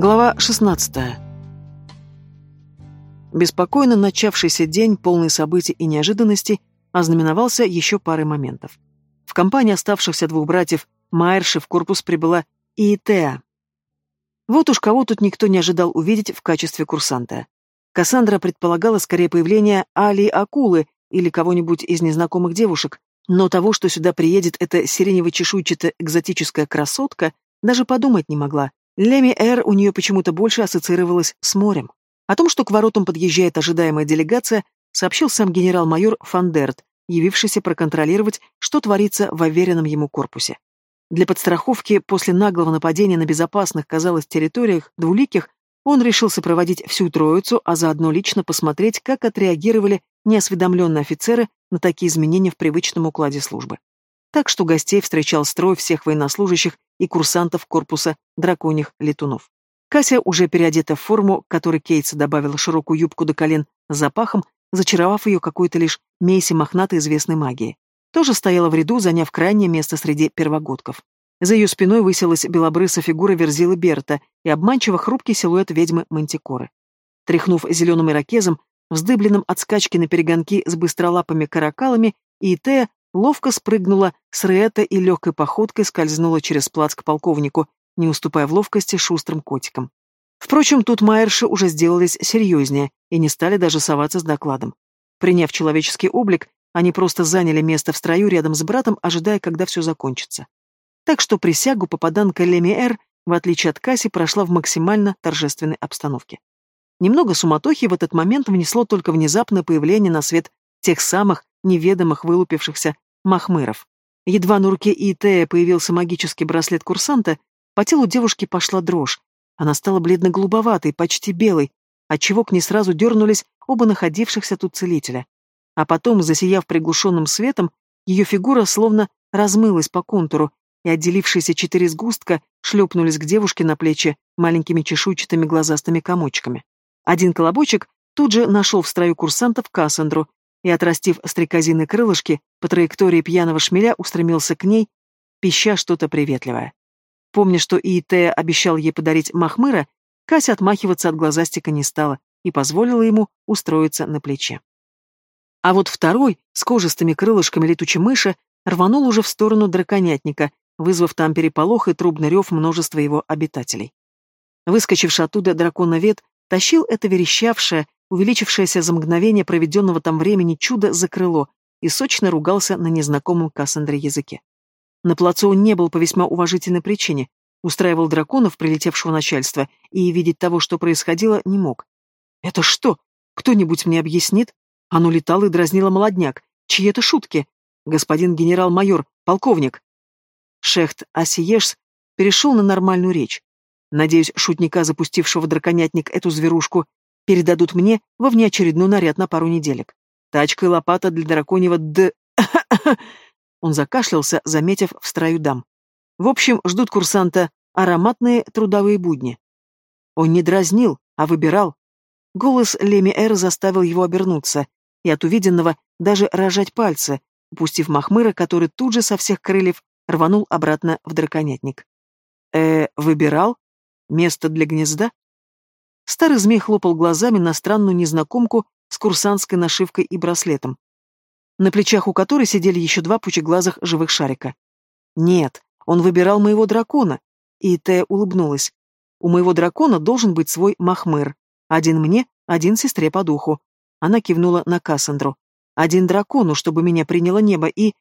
Глава 16. Беспокойно начавшийся день, полный событий и неожиданностей, ознаменовался еще парой моментов. В компании оставшихся двух братьев Майерши в корпус прибыла и. Вот уж кого тут никто не ожидал увидеть в качестве курсанта. Кассандра предполагала скорее появление Али Акулы или кого-нибудь из незнакомых девушек, но того, что сюда приедет эта сиренево-чешуйчатая экзотическая красотка, даже подумать не могла. Леми Эр у нее почему-то больше ассоциировалась с морем. О том, что к воротам подъезжает ожидаемая делегация, сообщил сам генерал-майор Фандерт, явившийся проконтролировать, что творится в уверенном ему корпусе. Для подстраховки после наглого нападения на безопасных, казалось, территориях двуликих, он решил сопроводить всю троицу, а заодно лично посмотреть, как отреагировали неосведомленные офицеры на такие изменения в привычном укладе службы так что гостей встречал строй всех военнослужащих и курсантов корпуса драконьих летунов. Кася, уже переодета в форму, которой Кейтс добавила широкую юбку до колен с запахом, зачаровав ее какой-то лишь мейси мохнатой известной магии. Тоже стояла в ряду, заняв крайнее место среди первогодков. За ее спиной высилась белобрысая фигура Верзилы Берта и обманчиво хрупкий силуэт ведьмы Мантикоры. Тряхнув зеленым ирокезом, вздыбленным от скачки на перегонки с быстролапыми каракалами, и Тея ловко спрыгнула с Риэта и легкой походкой скользнула через плац к полковнику, не уступая в ловкости шустрым котикам. Впрочем, тут майерши уже сделались серьезнее и не стали даже соваться с докладом. Приняв человеческий облик, они просто заняли место в строю рядом с братом, ожидая, когда все закончится. Так что присягу попаданка Леми-Эр, в отличие от Касси, прошла в максимально торжественной обстановке. Немного суматохи в этот момент внесло только внезапное появление на свет тех самых неведомых вылупившихся махмыров. Едва на руке Итея появился магический браслет курсанта, по телу девушки пошла дрожь. Она стала бледно-голубоватой, почти белой, отчего к ней сразу дернулись оба находившихся тут целителя. А потом, засияв приглушенным светом, ее фигура словно размылась по контуру, и отделившиеся четыре сгустка шлепнулись к девушке на плечи маленькими чешуйчатыми глазастыми комочками. Один колобочек тут же нашел в строю курсантов Кассандру и, отрастив стрекозины крылышки, по траектории пьяного шмеля устремился к ней, пища что-то приветливое. Помня, что Иитея обещал ей подарить Махмыра, Кася отмахиваться от глазастика не стала и позволила ему устроиться на плече. А вот второй, с кожистыми крылышками летучей мыши, рванул уже в сторону драконятника, вызвав там переполох и трубный рев множества его обитателей. Выскочивший оттуда драконовед тащил это верещавшее, увеличившееся за мгновение проведенного там времени чудо за крыло, и сочно ругался на незнакомом Кассандре языке. На плацу он не был по весьма уважительной причине, устраивал драконов, прилетевшего начальства, и видеть того, что происходило, не мог. «Это что? Кто-нибудь мне объяснит?» Оно летало и дразнило молодняк. Чьи это шутки? Господин генерал-майор, полковник. Шехт Асиешс перешел на нормальную речь. Надеюсь, шутника, запустившего драконятник эту зверушку, передадут мне во внеочередной наряд на пару неделек. Тачка и лопата для драконьего д... Он закашлялся, заметив в строю дам. В общем, ждут курсанта ароматные трудовые будни. Он не дразнил, а выбирал. Голос Леми Эр заставил его обернуться, и от увиденного даже рожать пальцы, упустив Махмыра, который тут же со всех крыльев рванул обратно в драконятник. Э, выбирал? Место для гнезда? Старый змей хлопал глазами на странную незнакомку с курсантской нашивкой и браслетом, на плечах у которой сидели еще два пучеглазых живых шарика. Нет, он выбирал моего дракона. И Тея улыбнулась. У моего дракона должен быть свой махмыр. Один мне, один сестре по духу. Она кивнула на Кассандру. Один дракону, чтобы меня приняло небо, и...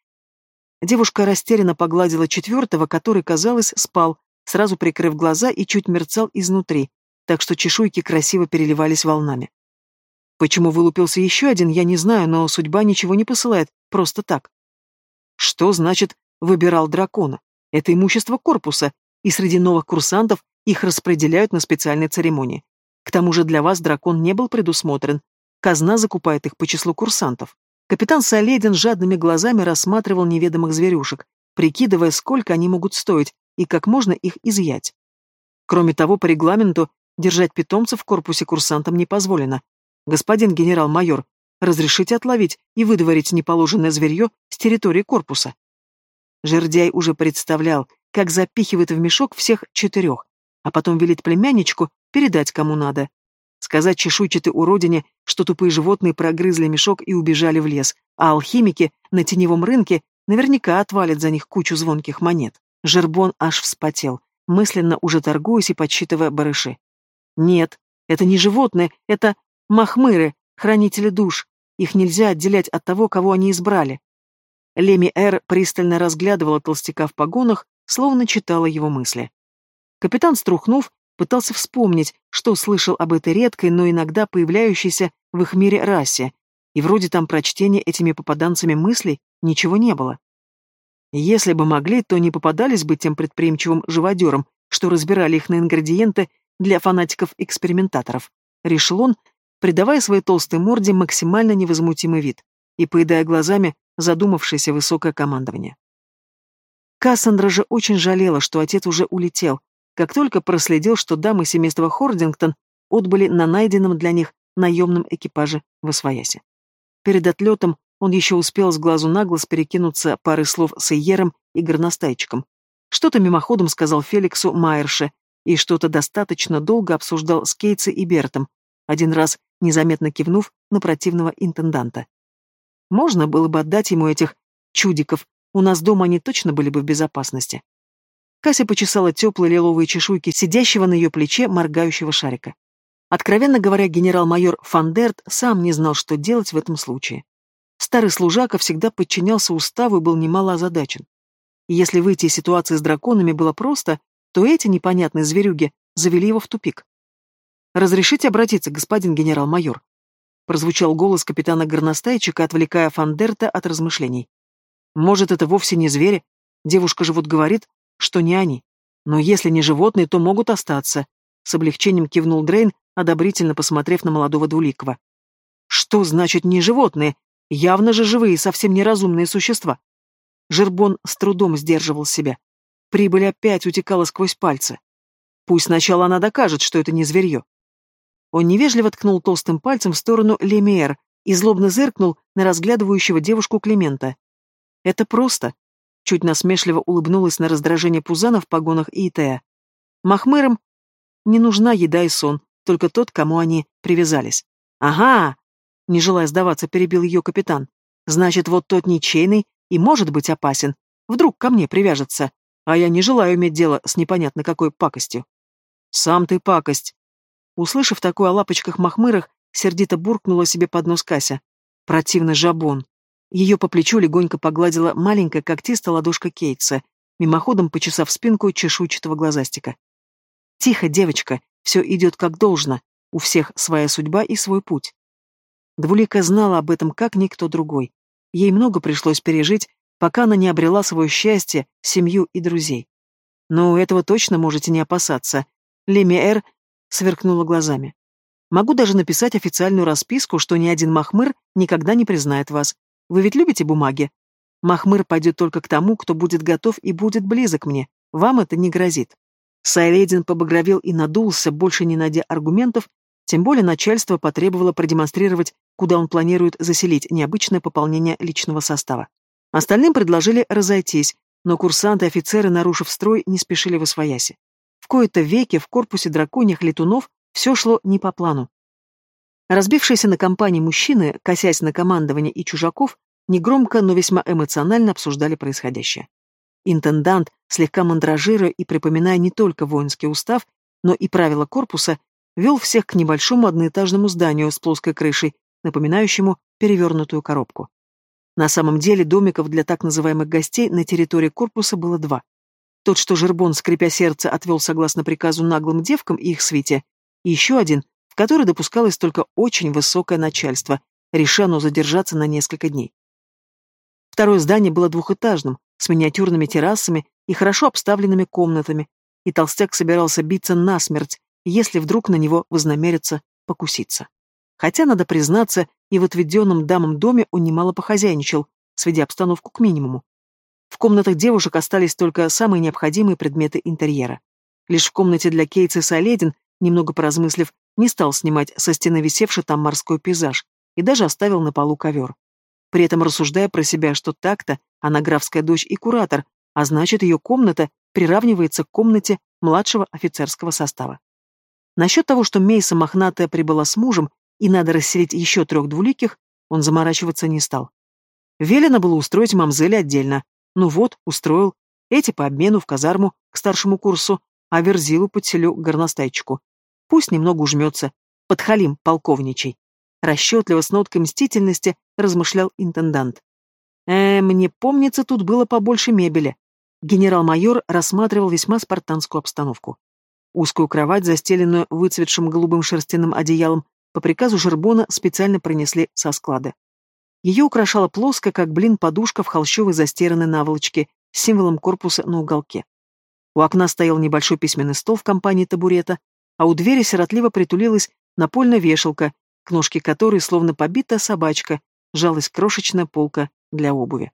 Девушка растерянно погладила четвертого, который, казалось, спал, сразу прикрыв глаза и чуть мерцал изнутри, так что чешуйки красиво переливались волнами. Почему вылупился еще один, я не знаю, но судьба ничего не посылает, просто так. Что значит «выбирал дракона»? Это имущество корпуса, и среди новых курсантов их распределяют на специальной церемонии. К тому же для вас дракон не был предусмотрен. Казна закупает их по числу курсантов. Капитан Соледин жадными глазами рассматривал неведомых зверюшек, прикидывая, сколько они могут стоить и как можно их изъять. Кроме того, по регламенту Держать питомцев в корпусе курсантам не позволено. Господин генерал-майор, разрешите отловить и выдворить неположенное зверье с территории корпуса. Жердяй уже представлял, как запихивает в мешок всех четырех, а потом велит племянничку передать кому надо. Сказать чешуйчатой уродине, что тупые животные прогрызли мешок и убежали в лес, а алхимики на теневом рынке наверняка отвалят за них кучу звонких монет. Жербон аж вспотел, мысленно уже торгуясь и подсчитывая барыши. Нет, это не животные, это махмыры, хранители душ. Их нельзя отделять от того, кого они избрали. Леми Эр пристально разглядывала толстяка в погонах, словно читала его мысли. Капитан, струхнув, пытался вспомнить, что слышал об этой редкой, но иногда появляющейся в их мире расе, и вроде там прочтения этими попаданцами мыслей ничего не было. Если бы могли, то не попадались бы тем предприимчивым живодерам, что разбирали их на ингредиенты для фанатиков-экспериментаторов, решил он, придавая своей толстой морде максимально невозмутимый вид и поедая глазами задумавшееся высокое командование. Кассандра же очень жалела, что отец уже улетел, как только проследил, что дамы семейства Хордингтон отбыли на найденном для них наемном экипаже в Освоясе. Перед отлетом он еще успел с глазу на глаз перекинуться парой слов с Иером и горностайчиком. Что-то мимоходом сказал Феликсу Майерше и что-то достаточно долго обсуждал с Кейтси и Бертом, один раз незаметно кивнув на противного интенданта. Можно было бы отдать ему этих чудиков, у нас дома они точно были бы в безопасности. Кася почесала теплые лиловые чешуйки сидящего на ее плече моргающего шарика. Откровенно говоря, генерал-майор Фандерт сам не знал, что делать в этом случае. Старый служака всегда подчинялся уставу и был немало озадачен. Если выйти из ситуации с драконами было просто, то эти непонятные зверюги завели его в тупик. «Разрешите обратиться, господин генерал-майор?» прозвучал голос капитана Горностайчика, отвлекая Фандерта от размышлений. «Может, это вовсе не звери? Девушка же вот говорит, что не они. Но если не животные, то могут остаться», — с облегчением кивнул Дрейн, одобрительно посмотрев на молодого Двуликова. «Что значит не животные? Явно же живые, совсем неразумные существа». Жербон с трудом сдерживал себя. Прибыль опять утекала сквозь пальцы. Пусть сначала она докажет, что это не зверье. Он невежливо ткнул толстым пальцем в сторону Лемиэр и злобно зыркнул на разглядывающего девушку Климента. «Это просто», — чуть насмешливо улыбнулась на раздражение Пузана в погонах Итея. «Махмырам не нужна еда и сон, только тот, кому они привязались». «Ага!» — не желая сдаваться, перебил ее капитан. «Значит, вот тот ничейный и может быть опасен. Вдруг ко мне привяжется, а я не желаю иметь дело с непонятно какой пакостью». «Сам ты пакость», Услышав такое о лапочках-махмырах, сердито буркнула себе под нос Кася. Противный жабон. Ее по плечу легонько погладила маленькая когтистая ладошка Кейтса, мимоходом почесав спинку чешуйчатого глазастика. «Тихо, девочка, все идет как должно, у всех своя судьба и свой путь». Двулика знала об этом как никто другой. Ей много пришлось пережить, пока она не обрела свое счастье, семью и друзей. Но этого точно можете не опасаться. Лемиэр сверкнула глазами. Могу даже написать официальную расписку, что ни один Махмыр никогда не признает вас. Вы ведь любите бумаги? Махмыр пойдет только к тому, кто будет готов и будет близок мне. Вам это не грозит. Сайлейдин побагровел и надулся, больше не найдя аргументов, тем более начальство потребовало продемонстрировать, куда он планирует заселить необычное пополнение личного состава. Остальным предложили разойтись, но курсанты и офицеры, нарушив строй, не спешили в освояси. В кои-то веки в корпусе драконьих летунов все шло не по плану. Разбившиеся на компании мужчины, косясь на командование и чужаков, негромко, но весьма эмоционально обсуждали происходящее. Интендант, слегка мандражируя и припоминая не только воинский устав, но и правила корпуса, вел всех к небольшому одноэтажному зданию с плоской крышей, напоминающему перевернутую коробку. На самом деле домиков для так называемых гостей на территории корпуса было два. Тот, что Жербон, скрипя сердце, отвел согласно приказу наглым девкам и их свите, и еще один, в который допускалось только очень высокое начальство, решено задержаться на несколько дней. Второе здание было двухэтажным, с миниатюрными террасами и хорошо обставленными комнатами, и толстяк собирался биться насмерть, если вдруг на него вознамерится покуситься. Хотя, надо признаться, и в отведенном дамам доме он немало похозяйничал, сведя обстановку к минимуму. В комнатах девушек остались только самые необходимые предметы интерьера. Лишь в комнате для Кейтса Соледин, немного поразмыслив, не стал снимать со стены висевший там морской пейзаж и даже оставил на полу ковер. При этом рассуждая про себя, что так-то она графская дочь и куратор, а значит, ее комната приравнивается к комнате младшего офицерского состава. Насчет того, что Мейса Мохнатая прибыла с мужем и надо расселить еще трех двуликих, он заморачиваться не стал. Велено было устроить мамзели отдельно. Ну вот, устроил. Эти по обмену в казарму к старшему курсу, а Верзилу подселю к горностайчику. Пусть немного ужмется. Подхалим, полковничий. Расчетливо, с ноткой мстительности, размышлял интендант. Э, мне помнится, тут было побольше мебели. Генерал-майор рассматривал весьма спартанскую обстановку. Узкую кровать, застеленную выцветшим голубым шерстяным одеялом, по приказу Жербона специально принесли со склада. Ее украшала плоская, как блин, подушка в холщовой застиранной наволочке с символом корпуса на уголке. У окна стоял небольшой письменный стол в компании табурета, а у двери сиротливо притулилась напольная вешалка, к ножке которой, словно побитая собачка, жалась крошечная полка для обуви.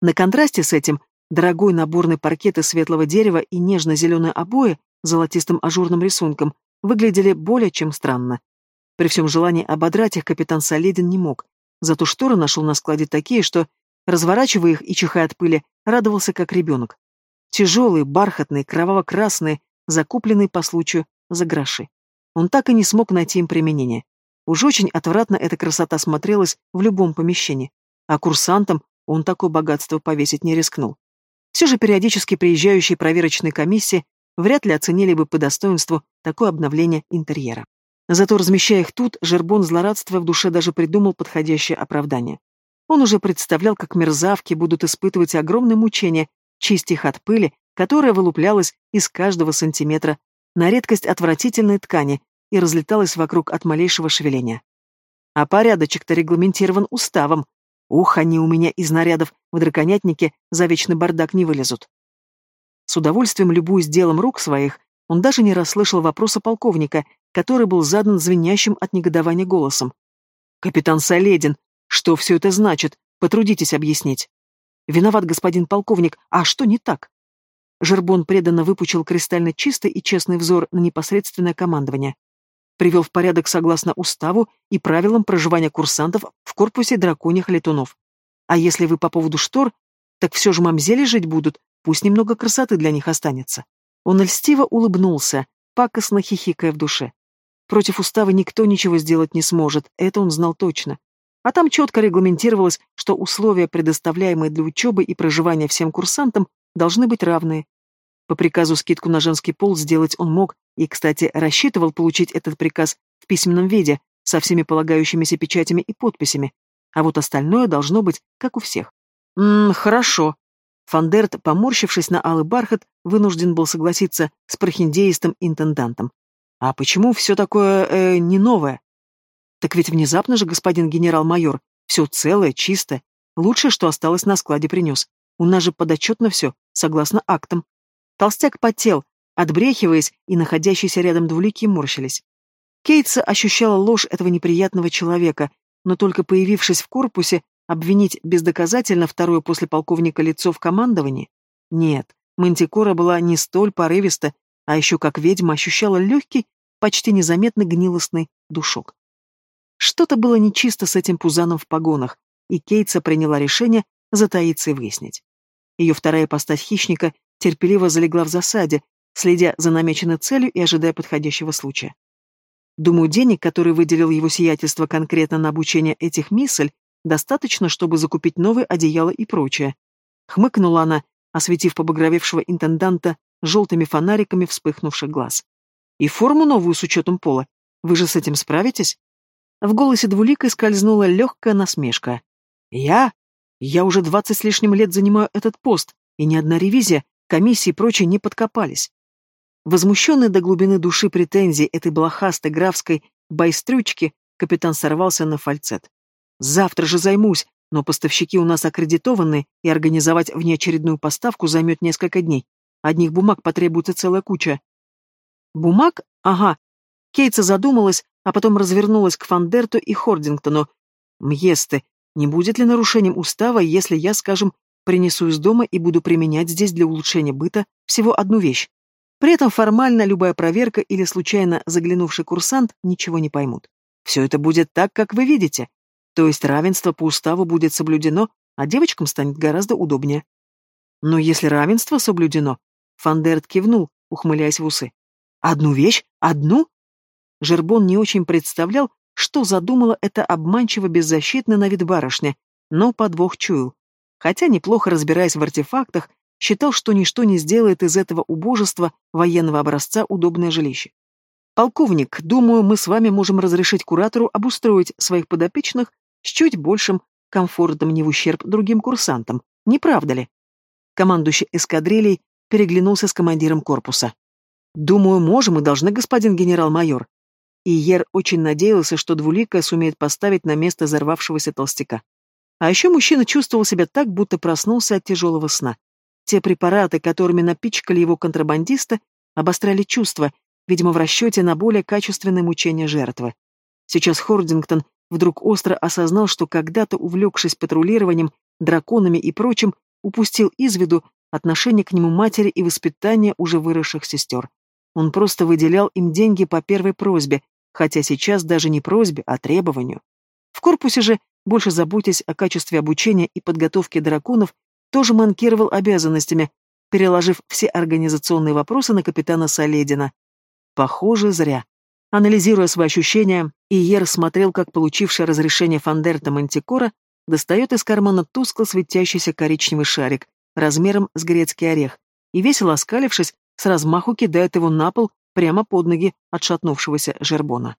На контрасте с этим дорогой наборный паркет из светлого дерева и нежно-зеленые обои с золотистым ажурным рисунком выглядели более чем странно. При всем желании ободрать их капитан Соледин не мог, зато шторы нашел на складе такие, что, разворачивая их и чихая от пыли, радовался как ребенок. Тяжелые, бархатные, кроваво-красные, закупленные по случаю за гроши. Он так и не смог найти им применение. Уж очень отвратно эта красота смотрелась в любом помещении, а курсантам он такое богатство повесить не рискнул. Все же периодически приезжающие проверочные комиссии вряд ли оценили бы по достоинству такое обновление интерьера. Зато, размещая их тут, Жербон злорадство в душе даже придумал подходящее оправдание. Он уже представлял, как мерзавки будут испытывать огромные мучения, чистя их от пыли, которая вылуплялась из каждого сантиметра, на редкость отвратительной ткани и разлеталась вокруг от малейшего шевеления. А порядочек-то регламентирован уставом. Ух, они у меня из нарядов в драконятнике за вечный бардак не вылезут. С удовольствием любуясь делом рук своих, он даже не расслышал вопроса полковника, который был задан звенящим от негодования голосом. «Капитан Соледин, что все это значит? Потрудитесь объяснить». «Виноват, господин полковник, а что не так?» Жербон преданно выпучил кристально чистый и честный взор на непосредственное командование. Привел в порядок согласно уставу и правилам проживания курсантов в корпусе драконьих летунов. А если вы по поводу штор, так все же мамзели жить будут, пусть немного красоты для них останется. Он льстиво улыбнулся, пакостно хихикая в душе. Против устава никто ничего сделать не сможет, это он знал точно. А там четко регламентировалось, что условия, предоставляемые для учебы и проживания всем курсантам, должны быть равные. По приказу скидку на женский пол сделать он мог, и, кстати, рассчитывал получить этот приказ в письменном виде, со всеми полагающимися печатями и подписями. А вот остальное должно быть, как у всех. «Ммм, хорошо». Фандерт, поморщившись на алый бархат, вынужден был согласиться с прохиндеистым интендантом. А почему все такое э, не новое? Так ведь внезапно же, господин генерал-майор, все целое, чистое. Лучшее, что осталось на складе, принес. У нас же подотчетно все, согласно актам. Толстяк потел, отбрехиваясь, и находящиеся рядом двулики морщились. Кейтса ощущала ложь этого неприятного человека, но только появившись в корпусе, обвинить бездоказательно второе после полковника лицо в командовании? Нет, Мантикора была не столь порывиста а еще как ведьма ощущала легкий, почти незаметный гнилостный душок. Что-то было нечисто с этим пузаном в погонах, и Кейтса приняла решение затаиться и выяснить. Ее вторая постать хищника терпеливо залегла в засаде, следя за намеченной целью и ожидая подходящего случая. Думаю, денег, которые выделил его сиятельство конкретно на обучение этих миссель, достаточно, чтобы закупить новые одеяла и прочее. Хмыкнула она, осветив побагровевшего интенданта желтыми фонариками вспыхнувших глаз. И форму новую с учетом пола. Вы же с этим справитесь? В голосе двуликой скользнула легкая насмешка. Я? Я уже двадцать с лишним лет занимаю этот пост, и ни одна ревизия, комиссии и прочее не подкопались. Возмущенный до глубины души претензий этой блохастой графской байстрючки, капитан сорвался на фальцет. «Завтра же займусь, но поставщики у нас аккредитованы, и организовать внеочередную поставку займет несколько дней. Одних бумаг потребуется целая куча. Бумаг? Ага. Кейтса задумалась, а потом развернулась к Фандерту и Хордингтону. Мьесты, не будет ли нарушением устава, если я, скажем, принесу из дома и буду применять здесь для улучшения быта всего одну вещь? При этом формально любая проверка или случайно заглянувший курсант ничего не поймут. Все это будет так, как вы видите. То есть равенство по уставу будет соблюдено, а девочкам станет гораздо удобнее. Но если равенство соблюдено, Фандерт кивнул, ухмыляясь в усы. «Одну вещь? Одну?» Жербон не очень представлял, что задумала эта обманчиво беззащитная на вид барышня, но подвох чуял. Хотя, неплохо разбираясь в артефактах, считал, что ничто не сделает из этого убожества военного образца удобное жилище. «Полковник, думаю, мы с вами можем разрешить куратору обустроить своих подопечных с чуть большим комфортом не в ущерб другим курсантам, не правда ли?» Командующий эскадрильей переглянулся с командиром корпуса. «Думаю, можем и должны, господин генерал-майор». И Ер очень надеялся, что Двуликая сумеет поставить на место взорвавшегося толстяка. А еще мужчина чувствовал себя так, будто проснулся от тяжелого сна. Те препараты, которыми напичкали его контрабандисты, обостряли чувства, видимо, в расчете на более качественное мучение жертвы. Сейчас Хордингтон вдруг остро осознал, что когда-то, увлекшись патрулированием, драконами и прочим, упустил из виду отношение к нему матери и воспитание уже выросших сестер. Он просто выделял им деньги по первой просьбе, хотя сейчас даже не просьбе, а требованию. В корпусе же, больше заботясь о качестве обучения и подготовки драконов, тоже манкировал обязанностями, переложив все организационные вопросы на капитана Соледина. Похоже, зря. Анализируя свои ощущения, Иер смотрел, как получивший разрешение Фандерта Мантикора достает из кармана тускло светящийся коричневый шарик, размером с грецкий орех, и, весело оскалившись, с размаху кидает его на пол прямо под ноги отшатнувшегося жербона.